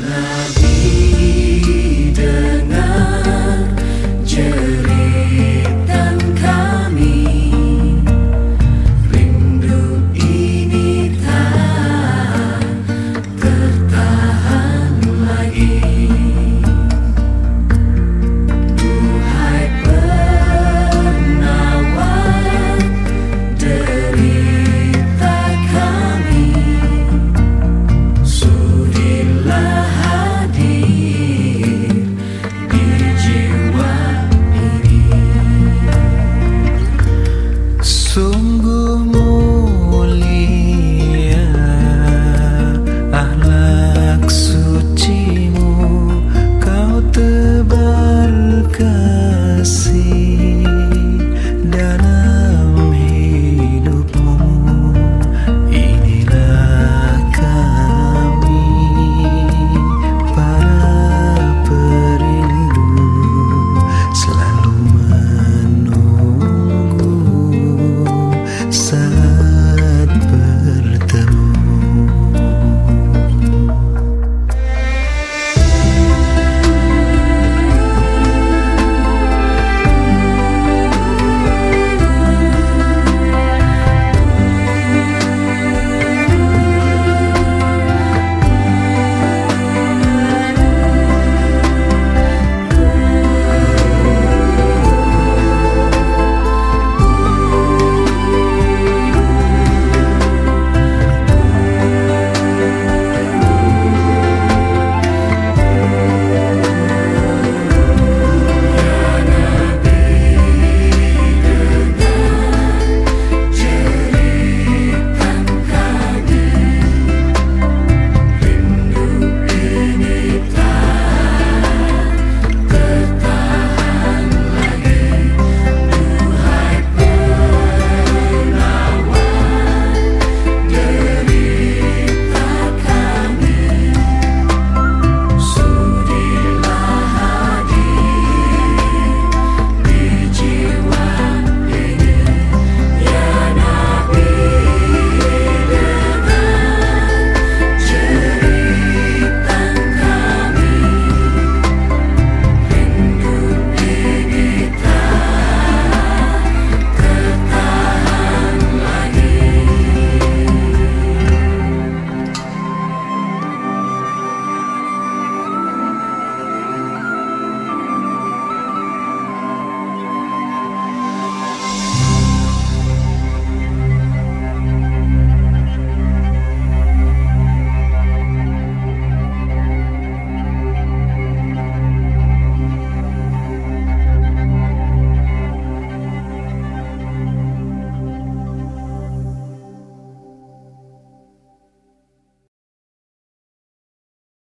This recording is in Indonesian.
Nabi dengar cerita